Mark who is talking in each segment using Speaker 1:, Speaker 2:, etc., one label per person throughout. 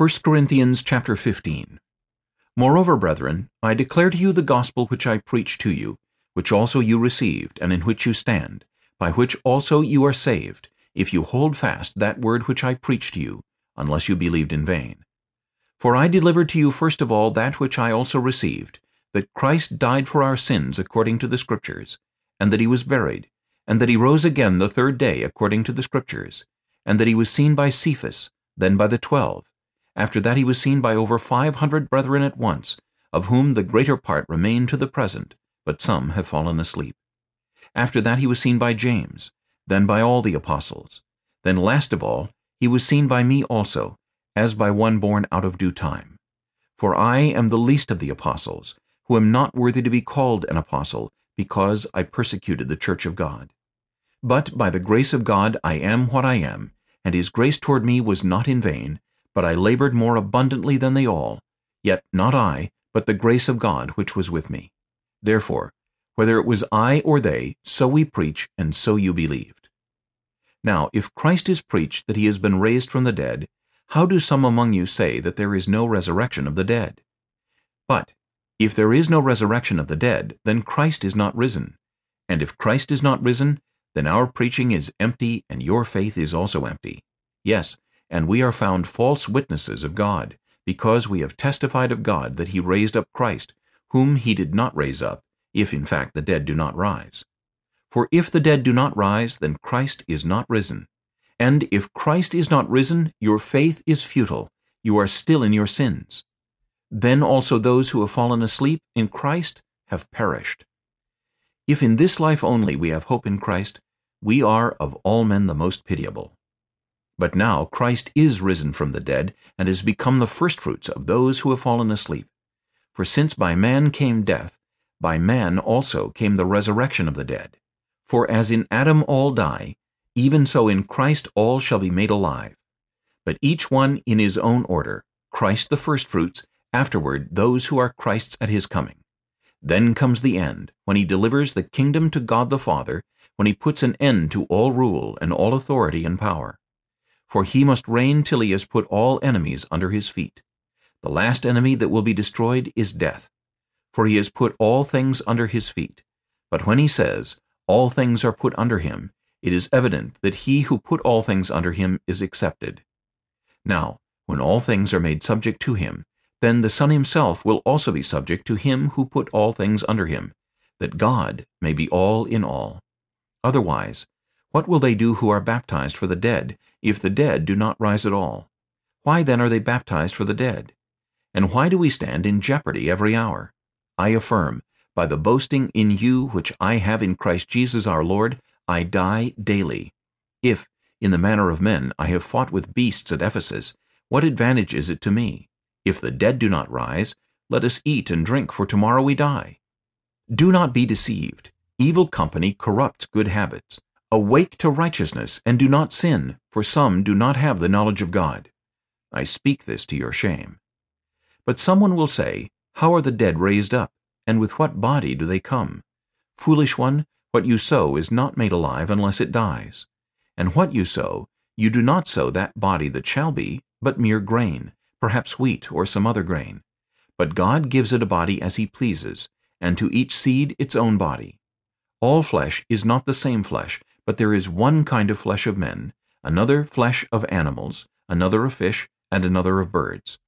Speaker 1: 1 Corinthians chapter 15 Moreover, brethren, I declare to you the gospel which I preached to you, which also you received, and in which you stand, by which also you are saved, if you hold fast that word which I preached to you, unless you believed in vain. For I delivered to you first of all that which I also received, that Christ died for our sins according to the Scriptures, and that he was buried, and that he rose again the third day according to the Scriptures, and that he was seen by Cephas, then by the twelve, after that he was seen by over five hundred brethren at once, of whom the greater part remain to the present, but some have fallen asleep. After that he was seen by James, then by all the apostles. Then last of all, he was seen by me also, as by one born out of due time. For I am the least of the apostles, who am not worthy to be called an apostle, because I persecuted the church of God. But by the grace of God I am what I am, and his grace toward me was not in vain, but I labored more abundantly than they all, yet not I, but the grace of God which was with me. Therefore, whether it was I or they, so we preach, and so you believed. Now, if Christ is preached that he has been raised from the dead, how do some among you say that there is no resurrection of the dead? But, if there is no resurrection of the dead, then Christ is not risen. And if Christ is not risen, then our preaching is empty, and your faith is also empty. Yes, and we are found false witnesses of God, because we have testified of God that he raised up Christ, whom he did not raise up, if in fact the dead do not rise. For if the dead do not rise, then Christ is not risen. And if Christ is not risen, your faith is futile, you are still in your sins. Then also those who have fallen asleep in Christ have perished. If in this life only we have hope in Christ, we are of all men the most pitiable. But now Christ is risen from the dead, and has become the firstfruits of those who have fallen asleep. For since by man came death, by man also came the resurrection of the dead. For as in Adam all die, even so in Christ all shall be made alive. But each one in his own order, Christ the firstfruits, afterward those who are Christ's at his coming. Then comes the end, when he delivers the kingdom to God the Father, when he puts an end to all rule and all authority and power for he must reign till he has put all enemies under his feet. The last enemy that will be destroyed is death, for he has put all things under his feet. But when he says, All things are put under him, it is evident that he who put all things under him is accepted. Now, when all things are made subject to him, then the Son himself will also be subject to him who put all things under him, that God may be all in all. Otherwise, what will they do who are baptized for the dead, if the dead do not rise at all? Why then are they baptized for the dead? And why do we stand in jeopardy every hour? I affirm, by the boasting in you which I have in Christ Jesus our Lord, I die daily. If, in the manner of men, I have fought with beasts at Ephesus, what advantage is it to me? If the dead do not rise, let us eat and drink, for tomorrow we die. Do not be deceived. Evil company corrupts good habits. Awake to righteousness, and do not sin, for some do not have the knowledge of God. I speak this to your shame. But someone will say, How are the dead raised up, and with what body do they come? Foolish one, what you sow is not made alive unless it dies. And what you sow, you do not sow that body that shall be, but mere grain, perhaps wheat or some other grain. But God gives it a body as he pleases, and to each seed its own body. All flesh is not the same flesh, but there is one kind of flesh of men, another flesh of animals, another of fish, and another of birds.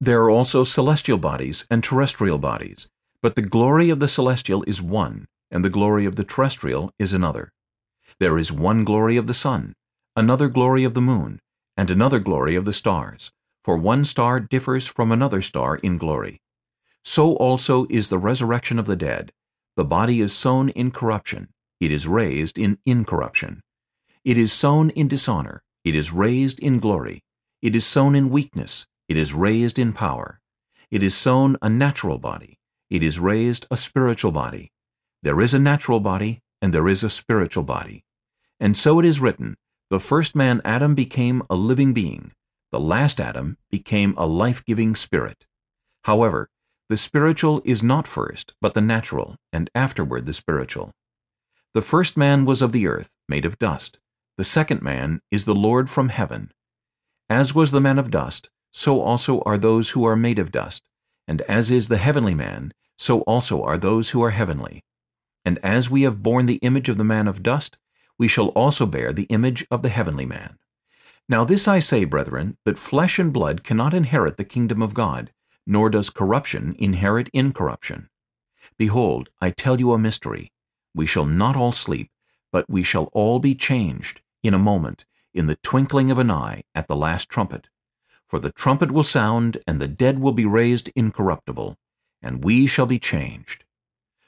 Speaker 1: There are also celestial bodies and terrestrial bodies, but the glory of the celestial is one, and the glory of the terrestrial is another. There is one glory of the sun, another glory of the moon, and another glory of the stars, for one star differs from another star in glory. So also is the resurrection of the dead. The body is sown in corruption, it is raised in incorruption. It is sown in dishonor, it is raised in glory. It is sown in weakness, it is raised in power. It is sown a natural body, it is raised a spiritual body. There is a natural body, and there is a spiritual body. And so it is written, the first man Adam became a living being, the last Adam became a life-giving spirit. However, the spiritual is not first, but the natural, and afterward the spiritual. The first man was of the earth, made of dust. The second man is the Lord from heaven. As was the man of dust, so also are those who are made of dust. And as is the heavenly man, so also are those who are heavenly. And as we have borne the image of the man of dust, we shall also bear the image of the heavenly man. Now this I say, brethren, that flesh and blood cannot inherit the kingdom of God, nor does corruption inherit incorruption. Behold, I tell you a mystery. We shall not all sleep, but we shall all be changed, in a moment, in the twinkling of an eye, at the last trumpet. For the trumpet will sound, and the dead will be raised incorruptible, and we shall be changed.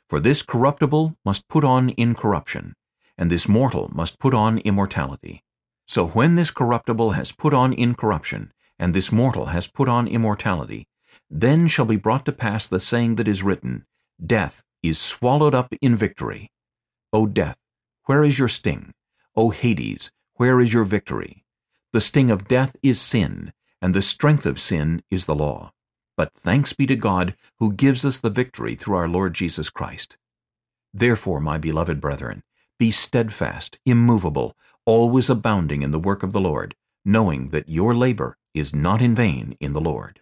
Speaker 1: For this corruptible must put on incorruption, and this mortal must put on immortality. So when this corruptible has put on incorruption, and this mortal has put on immortality, then shall be brought to pass the saying that is written, Death is swallowed up in victory. O death, where is your sting? O Hades, where is your victory? The sting of death is sin, and the strength of sin is the law. But thanks be to God, who gives us the victory through our Lord Jesus Christ. Therefore, my beloved brethren, be steadfast, immovable, always abounding in the work of the Lord, knowing that your labor is not in vain in the Lord.